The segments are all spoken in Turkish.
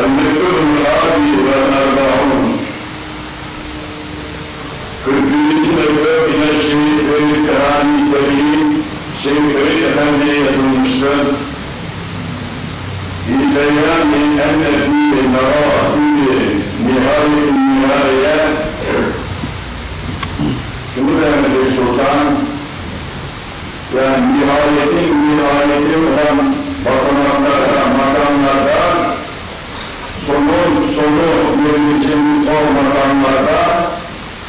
الذكر الحادي والأربعون كنت أكبر من الشيخ الكرام الكريم شيخ الحمية المشتد في بيان أن في مراحل نهاية النهايات كلها من السلطان كان نهاية نهاية الهم وطمأنها sonu verileceğimiz o makamlarda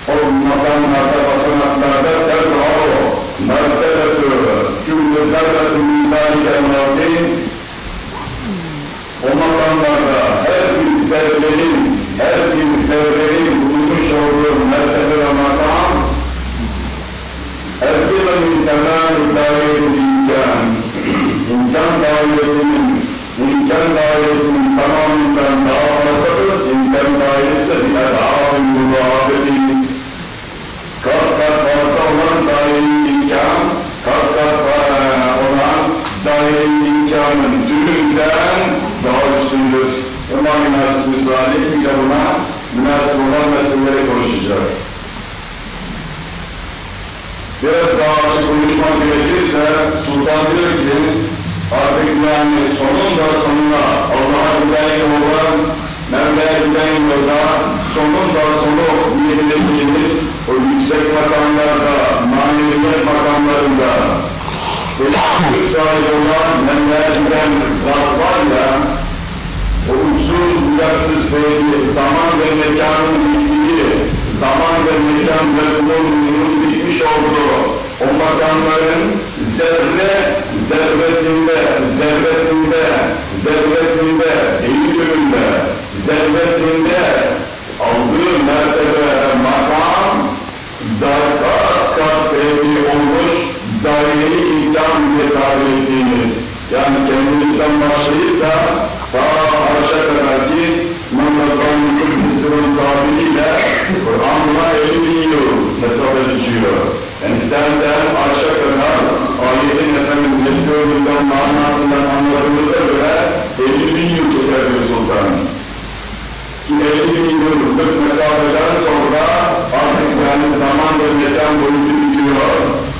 o makamlarda, basamaklarda tezharu mertebetü cümle zerretü mizâniken Rabbim o makamlarda her bir zerrenin, her bir zerrenin bulmuş olduğu mertebe ve makam Erkele min temel daireti imkan, imkan dairesinin, imkan dairesinin tamamından daha bir adabın mübahabeti. Kat kat fazla olan dairenin imkan, kat kat olan dairenin imkanın tümünden daha üstündür. Ama münasip bir de buna münasip olan meseleleri konuşacak. Biraz daha açık konuşmak gerekirse Sultan diyor ki artık yani sonunda sonuna Allah'a giden yolda Mevla'ya giden yolda sonunda sonu diyebileceğimiz o yüksek makamlarda, maneviyet makamlarında Güç sahibi olan Mevla'ya giden zat var ya o uçsuz bucaksız sevgi, zaman ve mekanın zaman ve mekan ve bulunduğunun bitmiş olduğu o makamların zerre, zerresinde, zerresinde, zerresinde, eğitiminde, zerresinde aldığı mertebe, makam, kat kat sevgi olmuş, daire-i imkan diye yani kendimizden başlayıp da ta arşa kadar ki Muhammed'in Kudüs'ün tabiriyle Kur'an'la 50 bin yıl hesap ediliyor. Yani senden arşa kadar ayetin efendim mektubundan, manasından anladığımıza göre 50 bin yıl çeker bir sultan. Ki 50 bin yıllık mesafeden sonra artık yani zaman ve mekan boyutu bitiyor.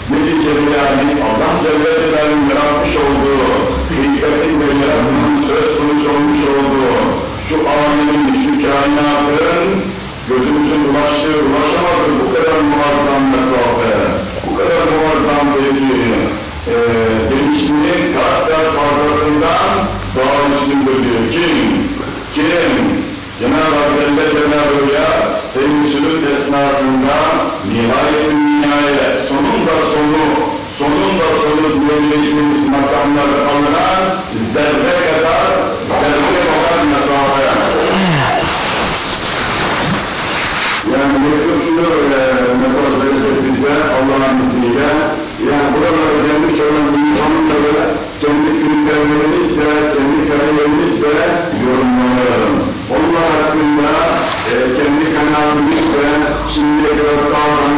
Neticede yani Allah Celle Celaluhu'nun yaratmış olduğu, hikmetin ve yaratmanın söz konusu olmuş olduğu şu alemin, şu kainatın gözümüzün ulaştığı, ulaşamadığı bu kadar muazzam mesafe, bu kadar muazzam bir e, değişiminin kat kat fazlasından daha üstündür diyor. Kim? Kim? Cenab-ı Hak Celle Celaluhu'ya temsilün esnasında nihayet nihayet sonunda sonu sonunda sonu diyebileceğimiz makamlar alınan zerre kadar mesafe. Mevcutluğu e, mesafesi bize Allah'ın izniyle yani buralara gelmiş olan insanın da kendi kriterlerimizle, kendi kariyerimizle yorumlayalım. Onlar hakkında e, kendi kanaatimizle şimdiye kadar sağdan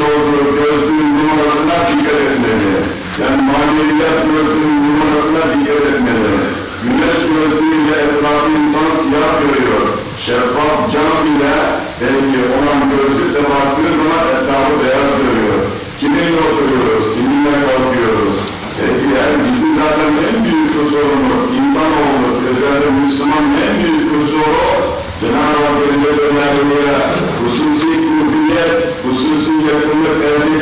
olduğu gözlüğün numarasına dikkat etmeli. Yani maneviyat gözlüğün numarasına dikkat etmeli. Güneş gözlüğüyle etrafı insan siyah görüyor. Şeffaf cam ile belki olan gözlük de baktığı zaman etrafı beyaz görüyor. Kiminle oturuyoruz, kiminle kalkıyoruz. Peki yani bizim zaten en büyük kusurumuz, insan olmak, özellikle Müslüman en büyük kusuru Cenab-ı Hak Celle Celaluhu'ya hususi kurbiyet, Yusuf ya kuma tsaye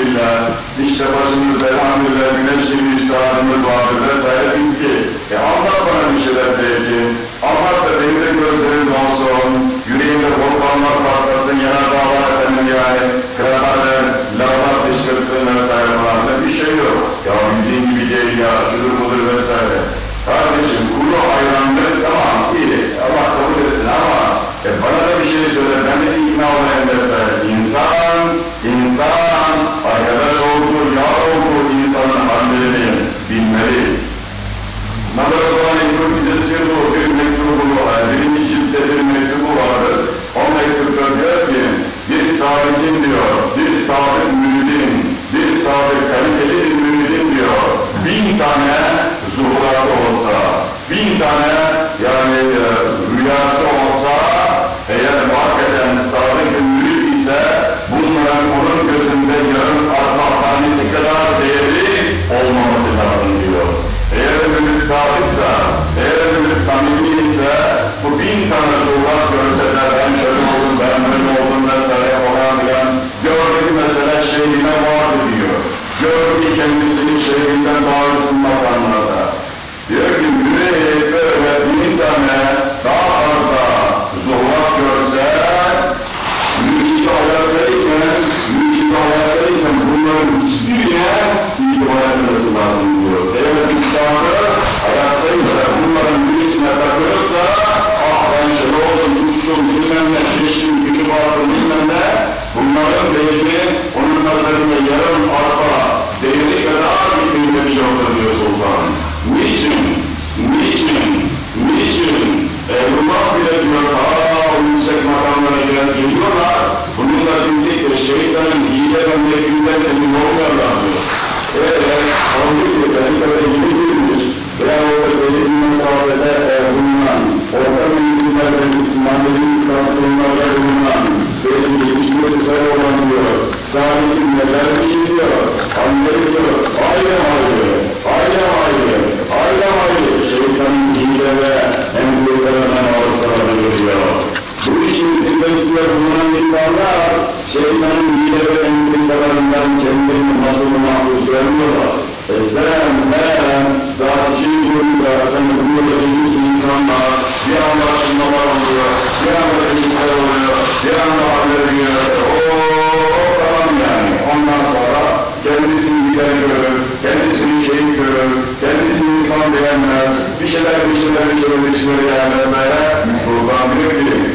elhamdülillah, işte başımız elhamdülillah, güneşimiz, iştahımız vardı vesaire bitti. E Allah bana bir şeyler verdi. Allah da benim de gözlerim olsun, yüreğimde korkanlar patlasın, yanardağlar efendim yani. şeytanın lideri endişelerinden kendini mazlumuna uçuramıyorlar. Ezben, ben, tartışın durumda, sen buradaki insanlar bir anda aşınmalar oluyor, bir anda kılıçlar oluyor, bir anda haberliyor, ooo tamam yani. Ondan sonra kendisini lider görür, kendisini şehit görür, kendisini insan beğenmez, bir şeyler bir şeyler bir şeyler bir şeyler yani böyle kurban bilir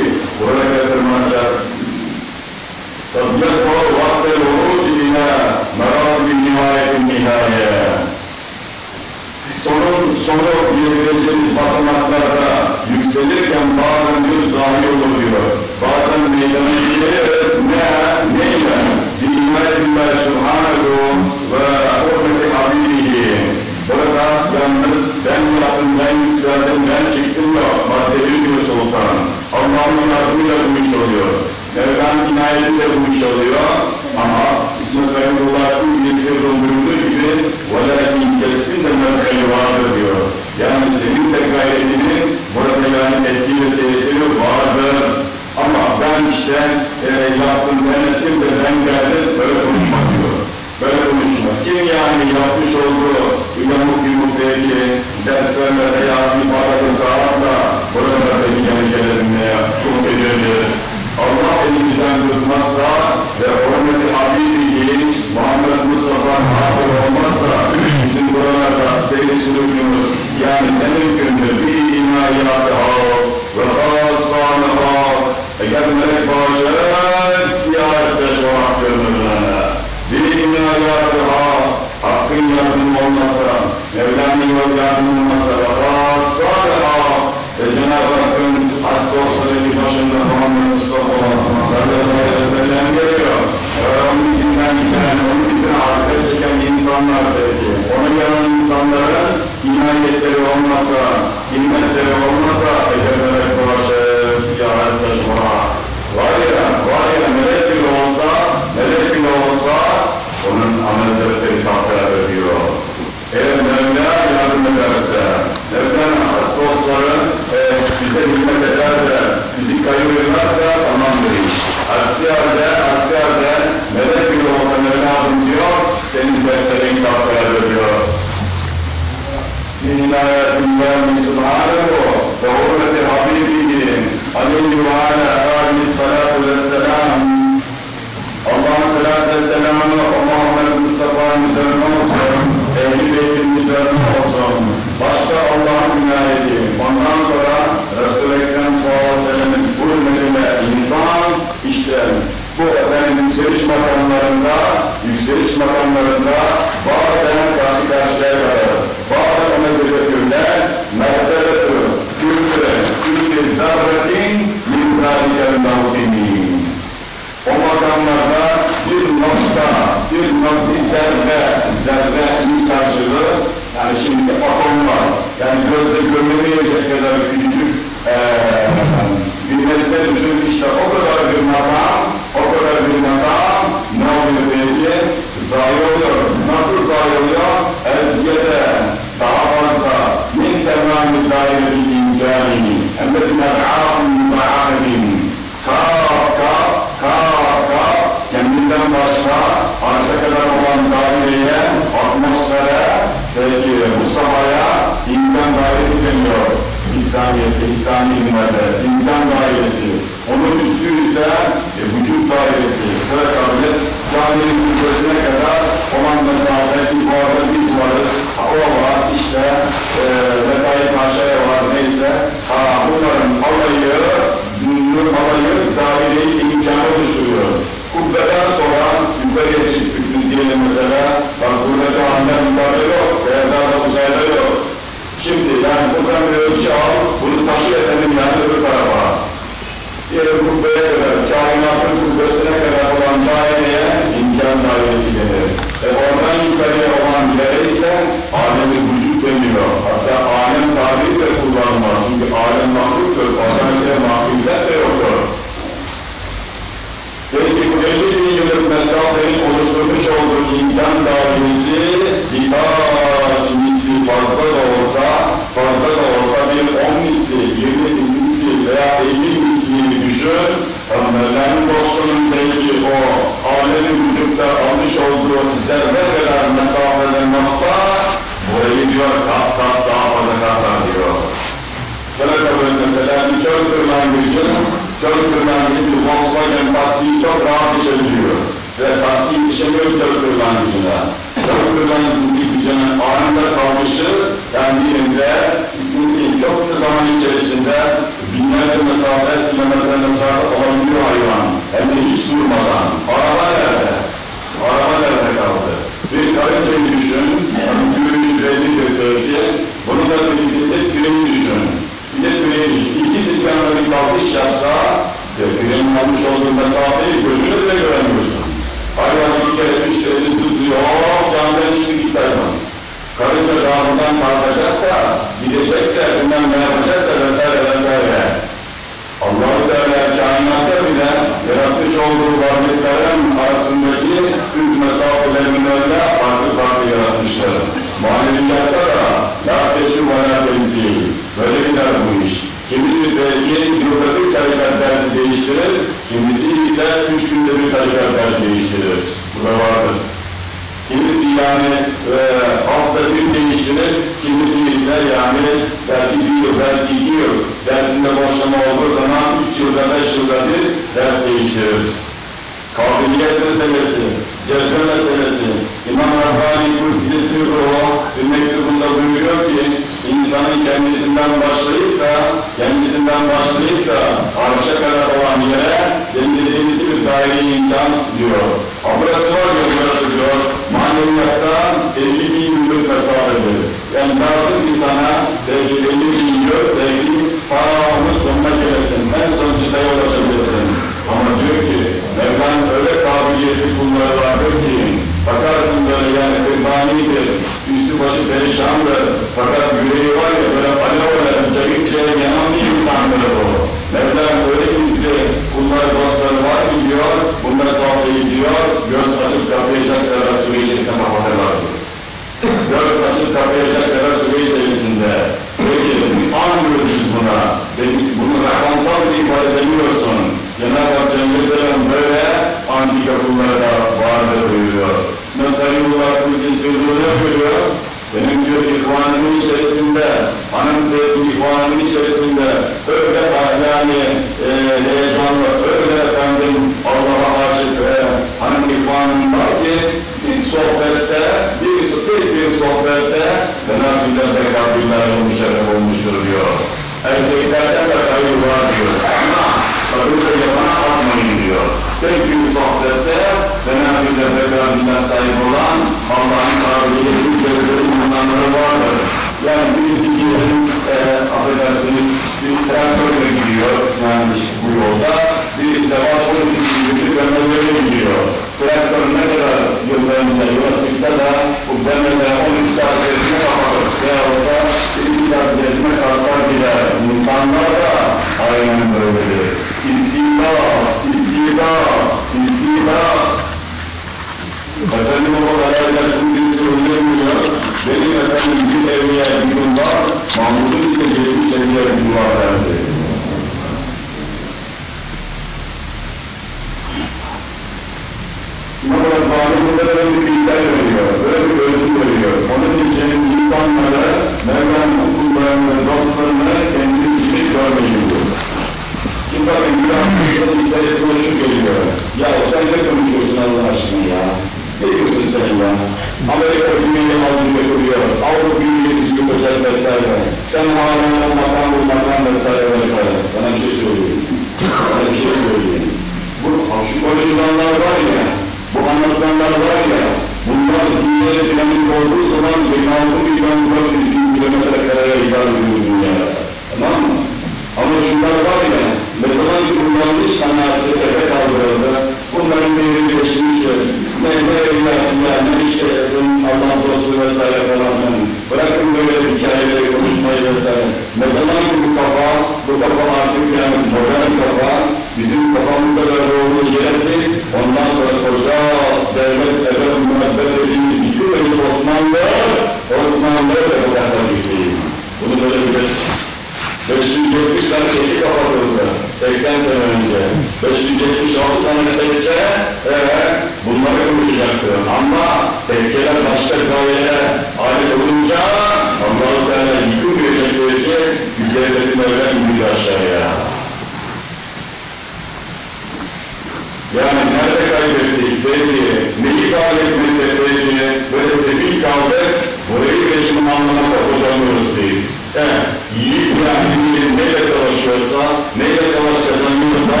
Yani nerede kaybettik dedi, neyi kaybetmekte dedi, böyle tepki kaldık, burayı geçim anlamında hocamıyoruz değil. Evet, yiğit yani neyle savaşıyorsa, neyle savaş kazanıyorsa,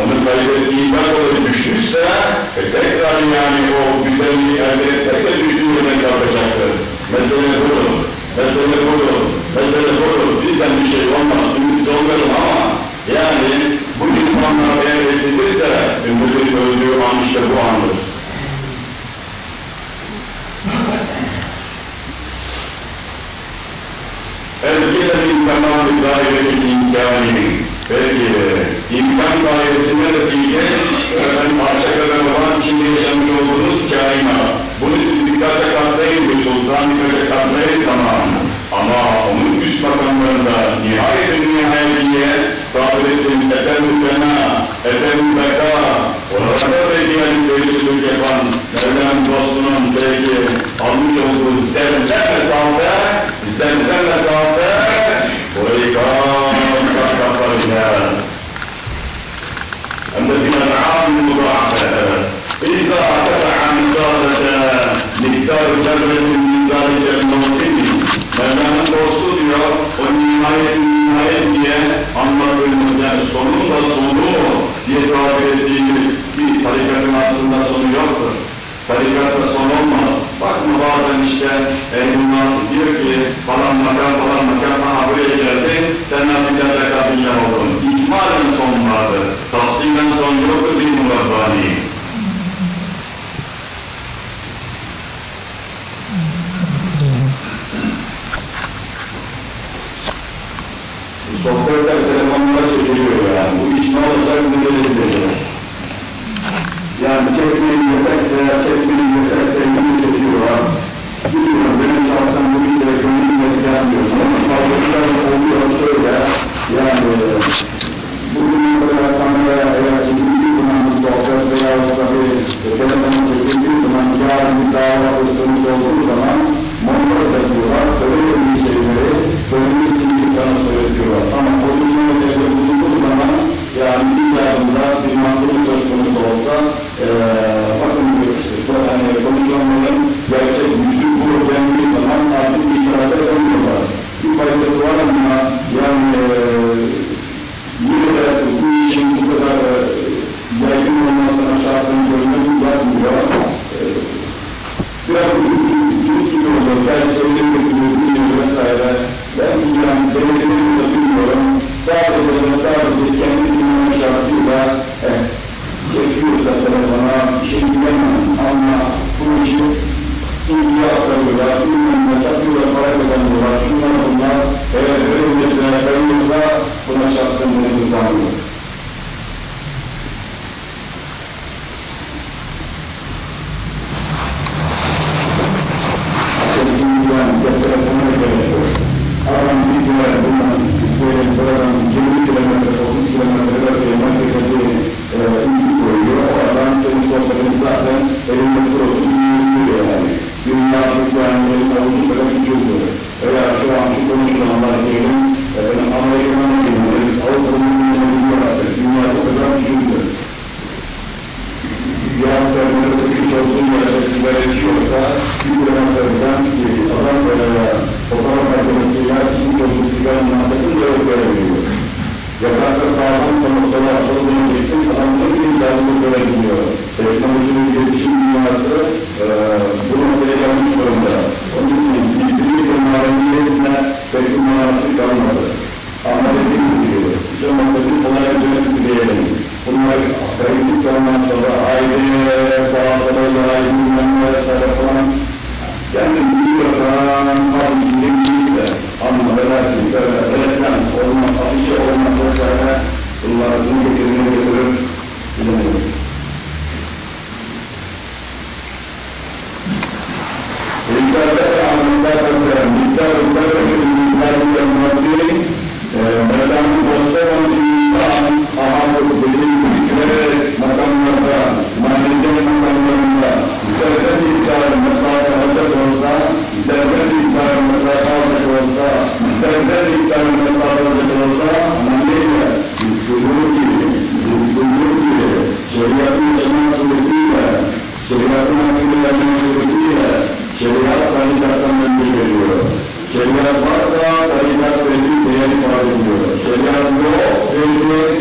onu kaybettiğinden dolayı düşmüşse, e tekrar yani o güzelliği elde etmekle düştüğü yerine kalkacaktır. Mesele budur, mesele budur, mesele budur. Bizden bir şey olmaz, ümit olmuyorum ama, yani bu insanlar eğer edilirse, ümmetin öldüğü an işte bu andır. Eskiden imkanı dairesi imkanı. Peki, imkan dairesine netice, efendim parça kadar olan içinde yaşamış olduğunuz kainat. Bunu siz dikkate katlayın efendim beka, oralarda belki yani görüşülük yapan Mevlam dostunun belki almış olduğu zerre mesafe, zerre mesafe, burayı kat kat katlayacağız. الذين العام المضاعفة إذا ارتفع مقدارة مقدار ذرة من ذلك الموطن Mevla'nın dostu diyor, o nihayet nihayet diye anlattığımız yani sonun da sonu diye tabir ettiğimiz bir tarikatın aslında sonu yoktur. Tarikatta son olmaz. Bakma bazen işte Eylül'ün diyor ki falan makam falan makam ha buraya geldi, sen nasıl gelecek kabinle oldun. İcmalen son vardır. Tafsilen son yoktur bir murabbani. Sohbetler geliyor yani. Bu icma olarak müdürlüğündedir. Yani tekbiri yasak veya tekbiri yasak sevgini çekiyorlar. Bilmiyorum benim şahsen bu bir kere gönlüm etkilenmiyorum. Ama fazlalıklar oluyor şöyle. Yani bugün kadar Tanrı'ya eğer ikinci zamanımız olacak veya tabii telefonumuz ikinci zaman yarın bir dava pozisyonumuz olduğu zaman montaj ediyorlar. Böyle bir şeyleri, böyle bir insanı söylüyorlar. Ama pozisyonu yani bir yardımda bir mahkumu söz konusu olsa e, شریعت بڑھ گیا اور ایک تیری تیاری پڑھ رہی ہے۔ شریعت کو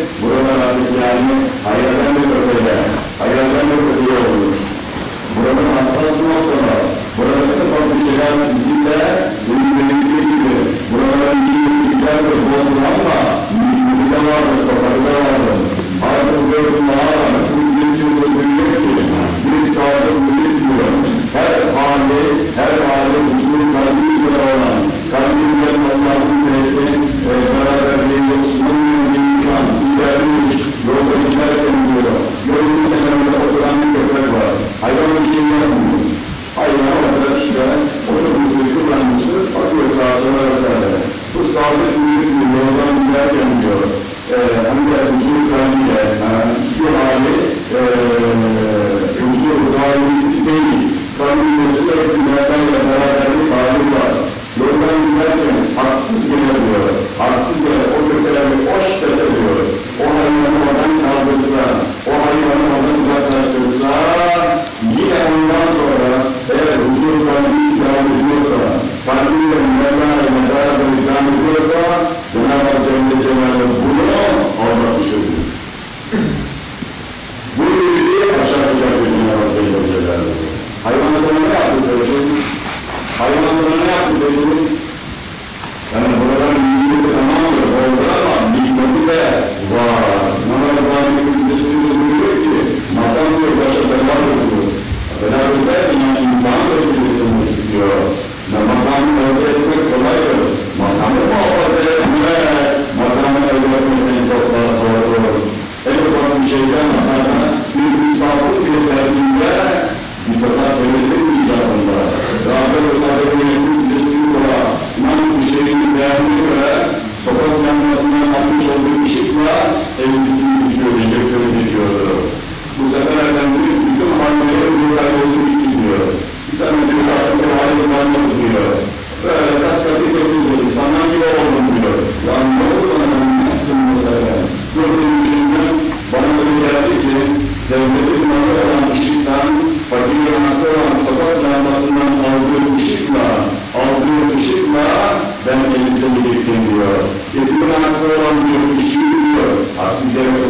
diyor,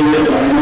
Aleluia.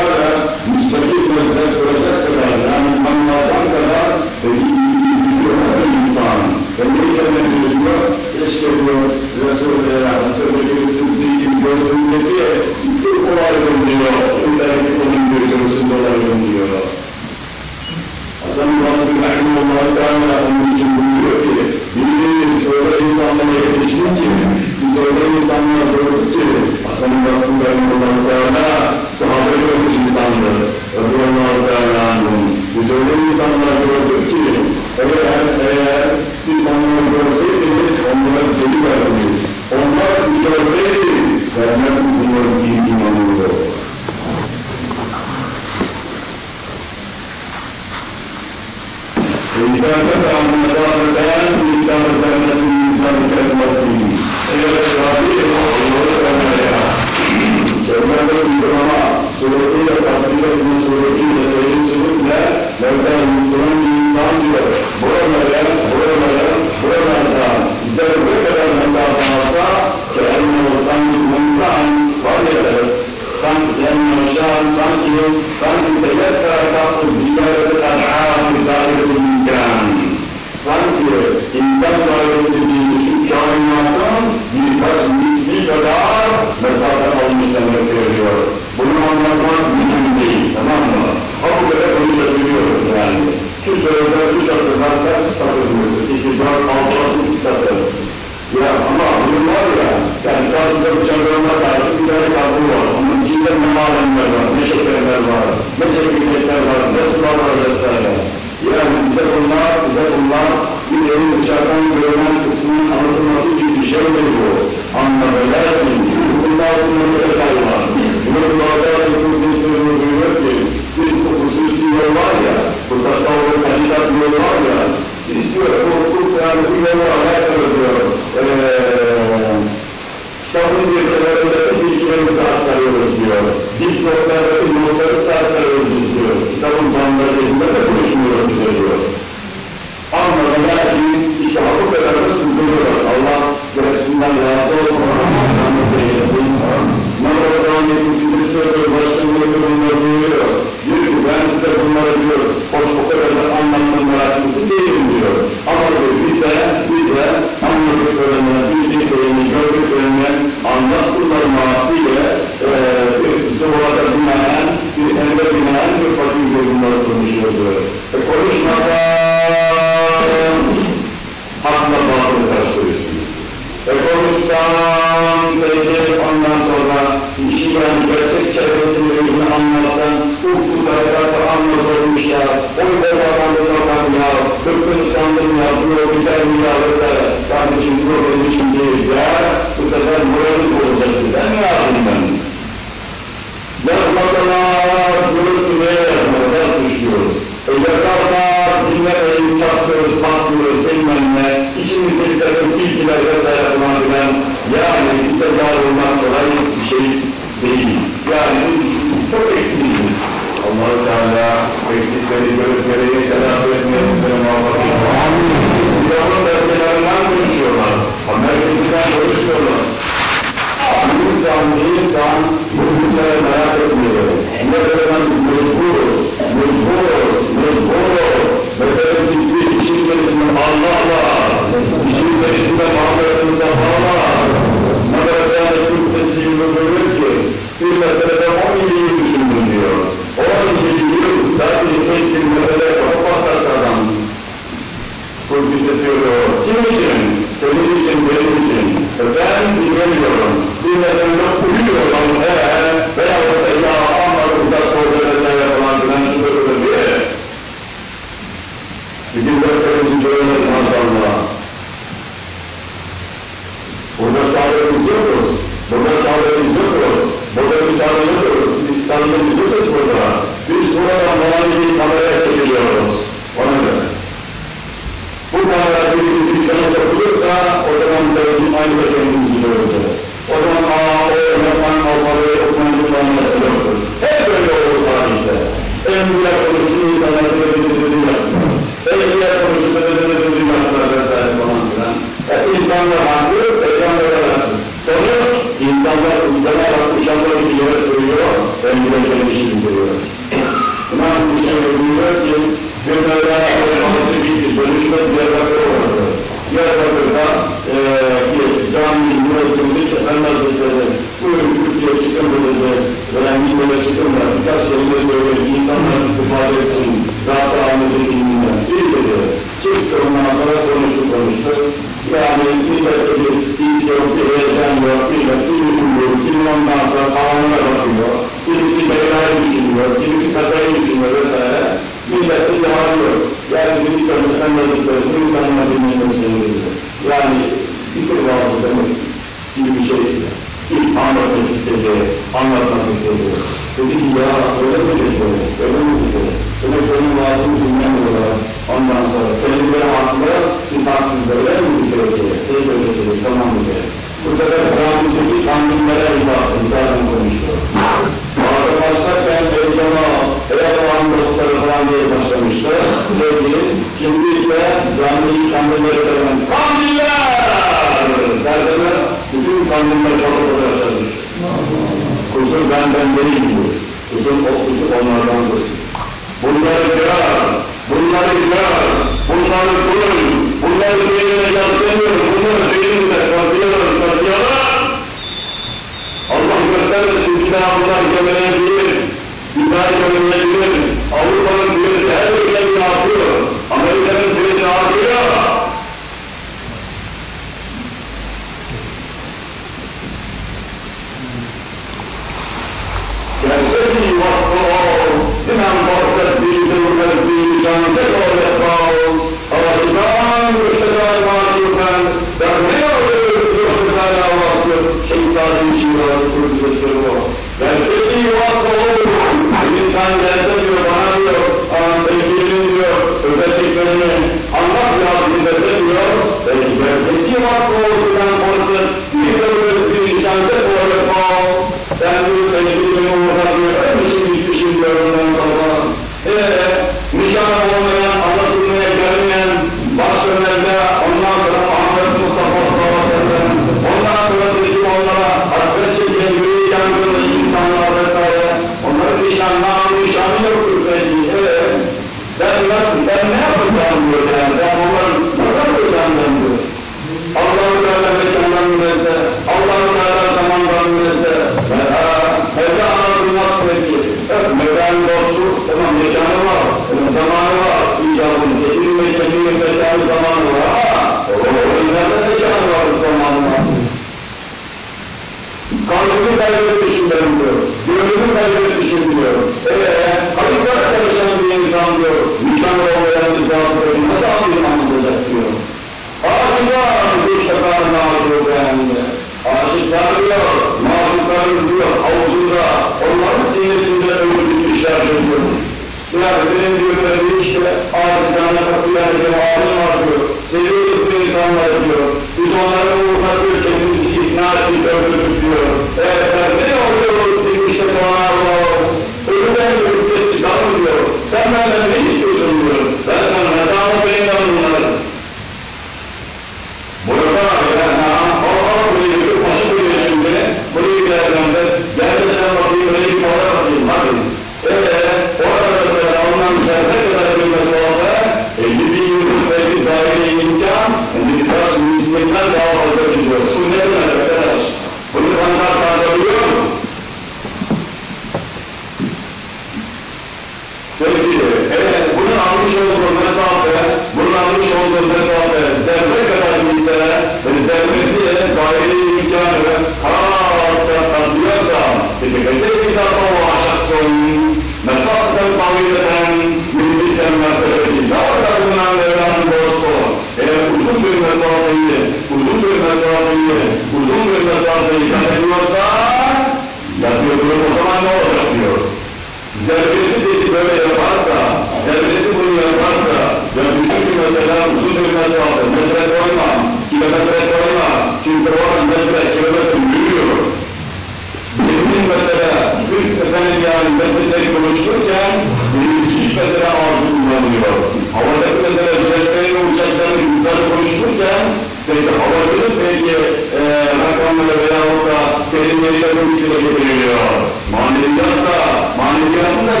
Kelimeyle bu içine getiriliyor. Maneviyat da, maneviyatın da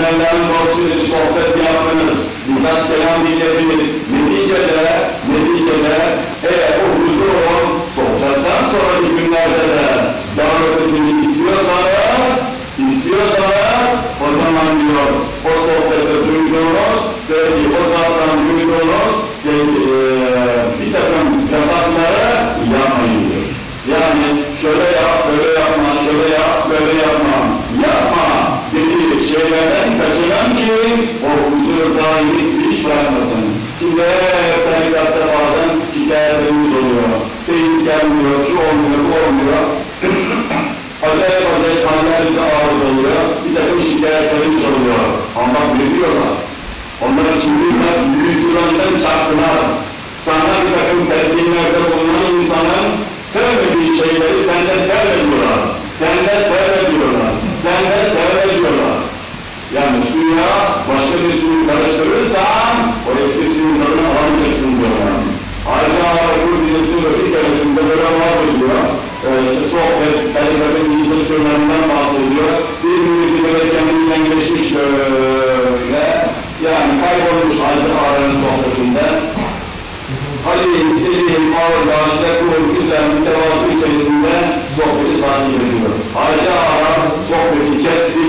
من الله المرسول صحبة أمنا لذات كلام النبي insanlar, sana bir takım tedbirlerde bulunan insanın sevmediği şeyleri senden sevmiyorlar. Senden sevmiyorlar. Senden sevmiyorlar. Yani suya başka bir suyu karıştırırsan o eski suyun tadına alamayacaksın diyorlar. Ayrıca Arap'ın dizisi ve bir keresinde böyle vardır diyor. Ee, sohbet, elbette yiyecek söylerinden bahsediyor. Bir müzik böyle kendinden geçmiş ee, İzmir İlma Ocağı'nda bu örgütler mütevazı içerisinde sohbeti takip. Ayrıca ara sohbeti kesti,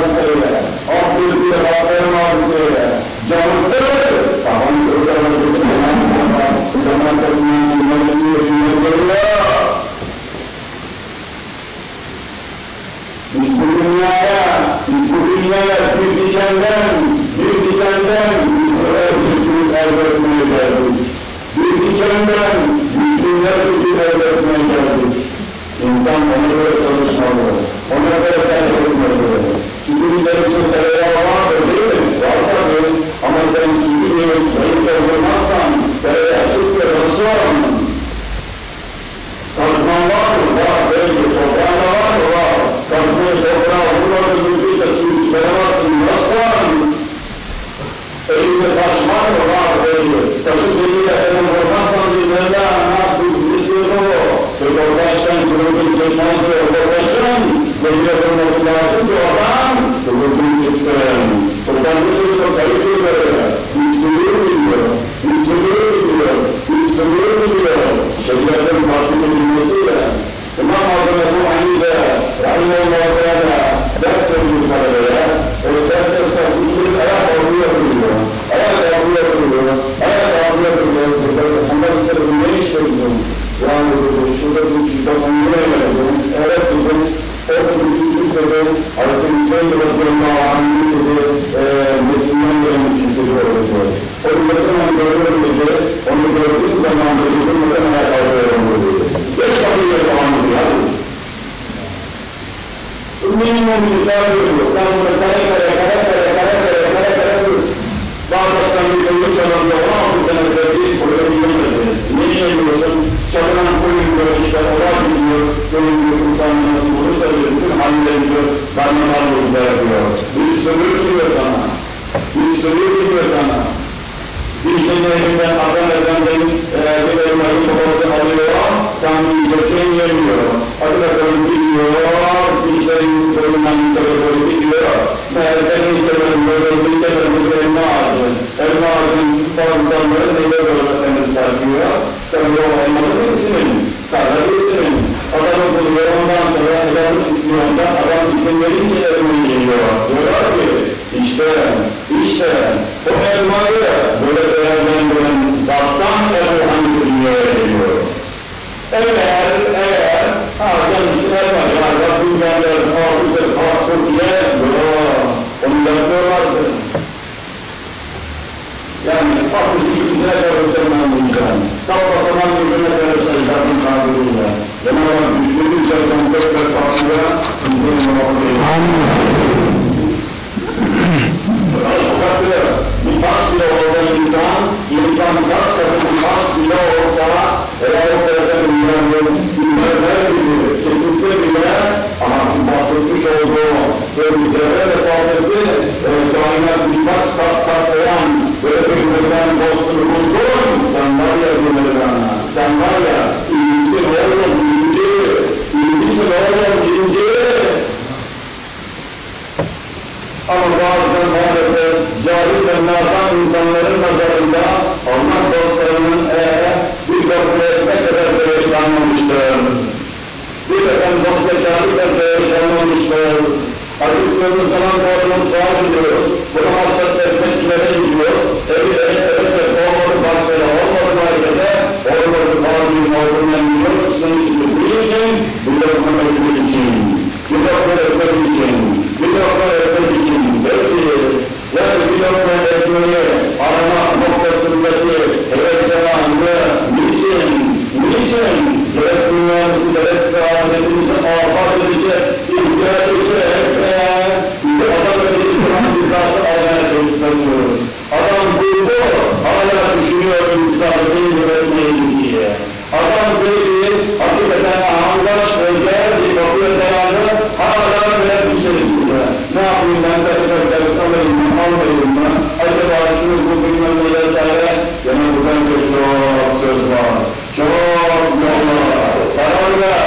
اور ہے اور پھر بھی اور سے ہے جب Erdoğan geliyor, diyorlar ki işte, işte o Erdoğan'ı böyle beraber duran zattan Erdoğan dünyaya geliyor. Eğer, eğer ağzından işte Erdoğan, ya Rabbim derler, hafızdır, hafızdır diye durar. Onlar diyorlardı. Yani hafızı yüzüne kadar ötemem bundan. Tam o zaman yüzüne kadar sayıdan kaldırırlar. Cenab-ı Hak düşleri üzerine mutlak ve fazla bizleri muhafaza edin. Amin. Fakat bu fark ile olan insan, insan fark katı fark ile olsa, eğer o kadar dünyanın günlerden gibi çekilse bile, ama bahsetmiş olduğu ve üzerine de fazlası, e, kainat bir fark fark patlayan, böyle bir gözden dostluğumuzun, sen var ya günlerden, sen var ya, bildi, bildi nereden bildi? Ama bazen maalesef cahil benlerden insanların nazarında Allah dostlarının eğer bir korkuya kadar değiştirmemiştir. Bir efendim doktor cahil de değiştirmemiştir. Acıktığımız zaman korkunun sağa gidiyor, bunu hasret etmek üzere gidiyor, evi de evet evet olmadı başlıyor, olmadı başlıyor, olmadı falan bir mağdurla gidiyor, Müslümanı bildiği için, Müslümanı bildiği için, Müslümanı öpmek için, Müslümanı öpmek için, belki ve Müslümanı öpmeyi aramak noktasındaki evet zamanını niçin, niçin evet dünyamızı, evet saadetimizi afat edecek, ihtiyaç edecek veya bir adam ödeyecek olan bir zatı almaya çalışmalıyız. Adam duydu, hala düşünüyor insanı değil Yanımızdan geçiyor söz var. Çok yol var. Para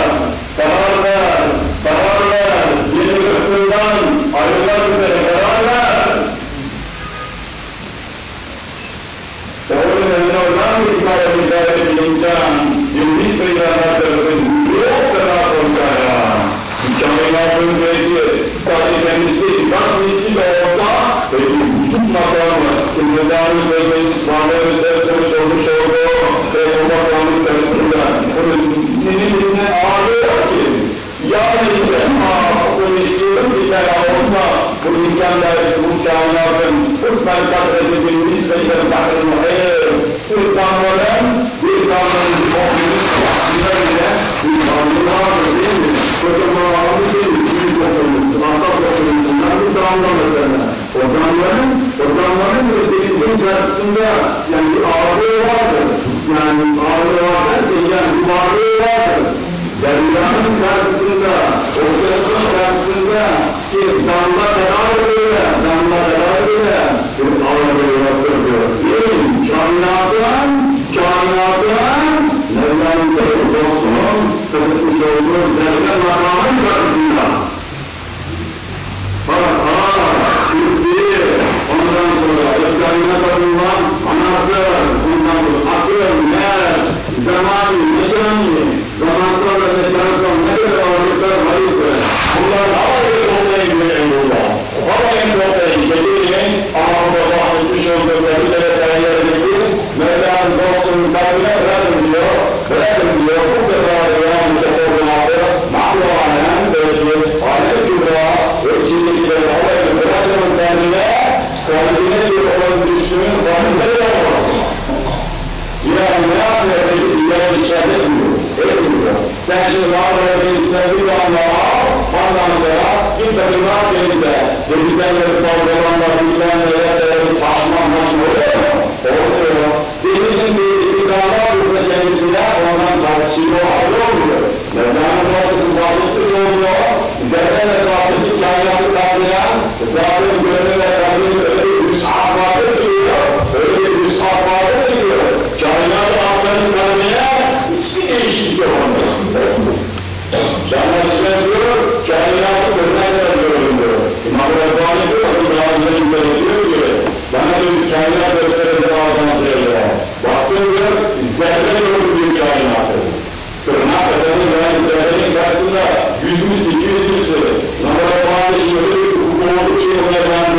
tiene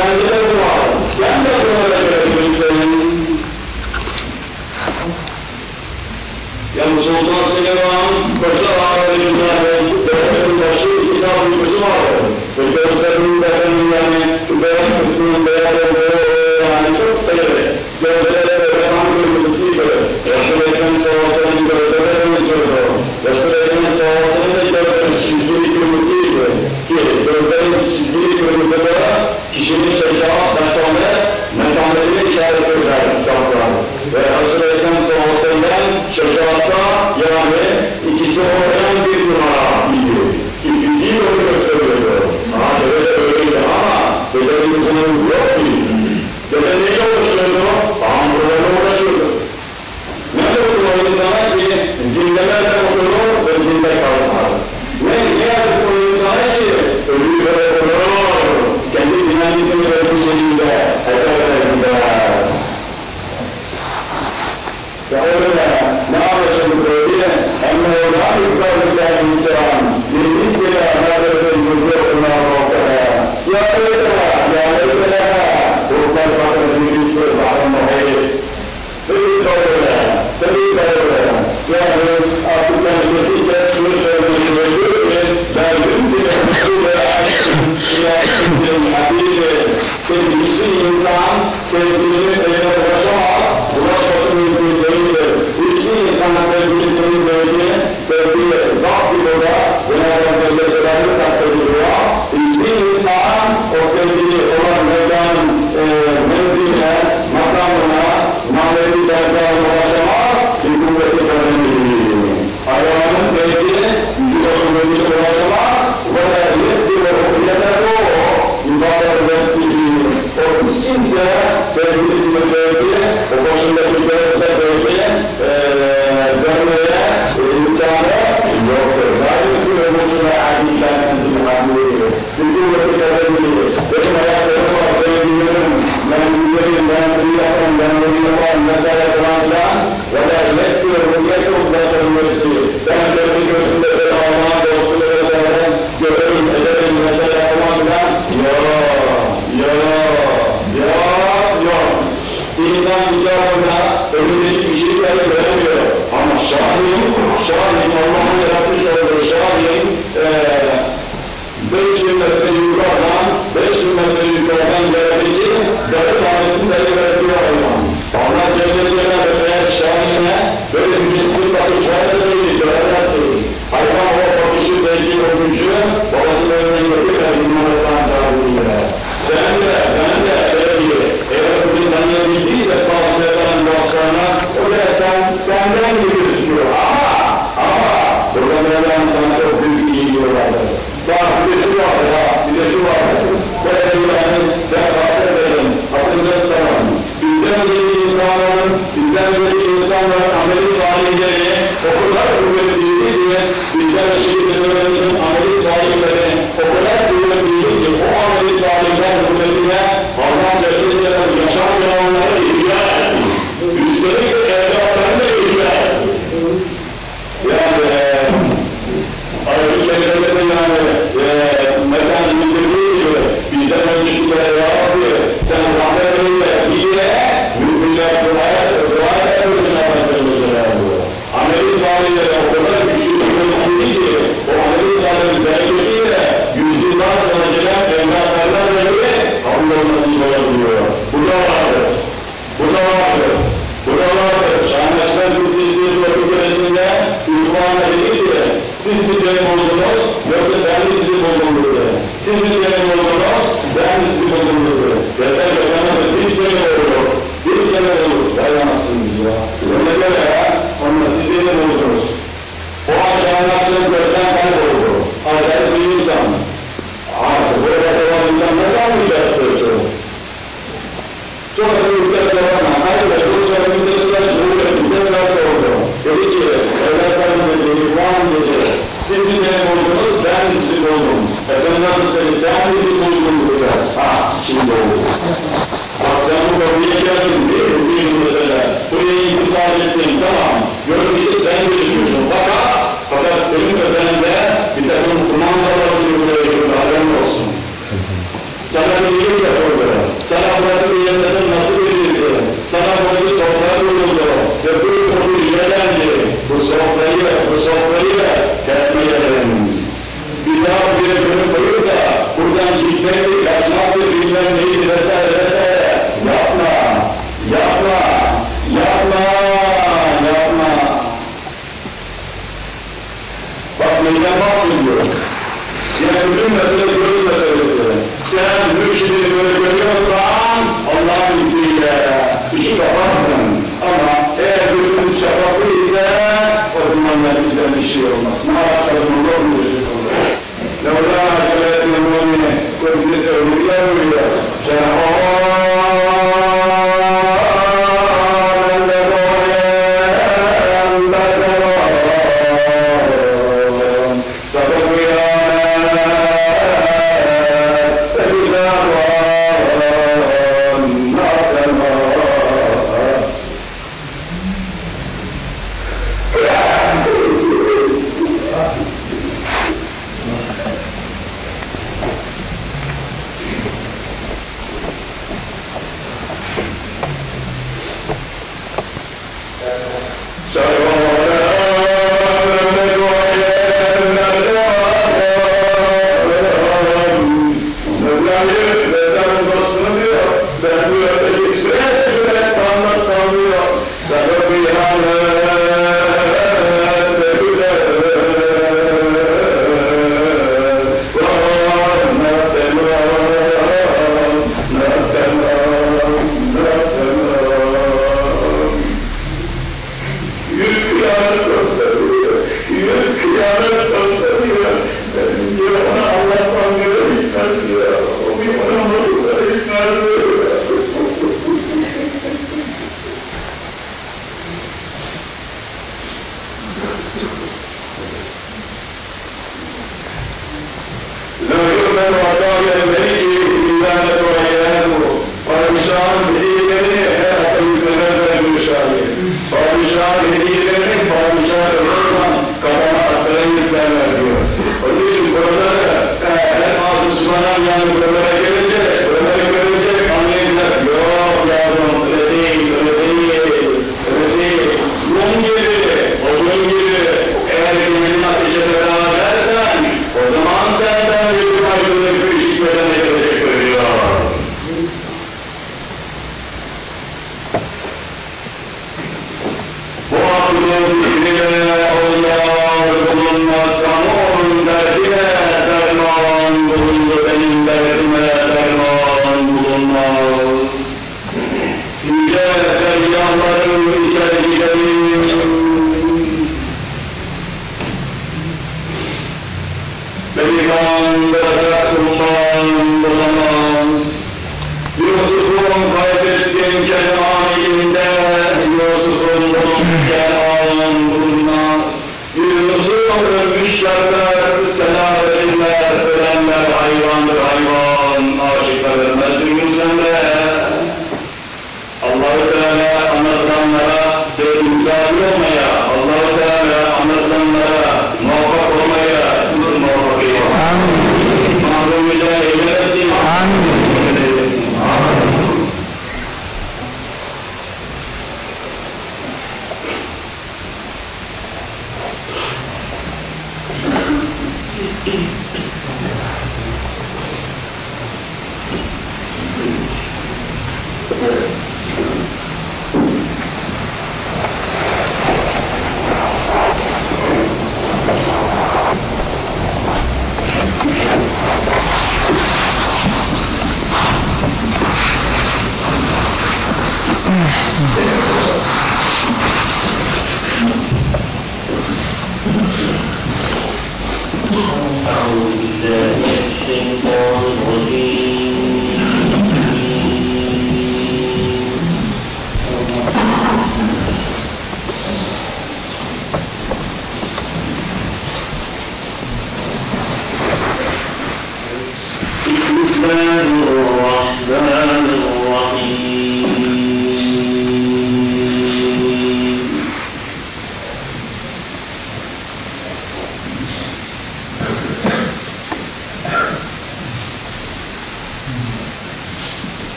ಇದ್ದಾಗ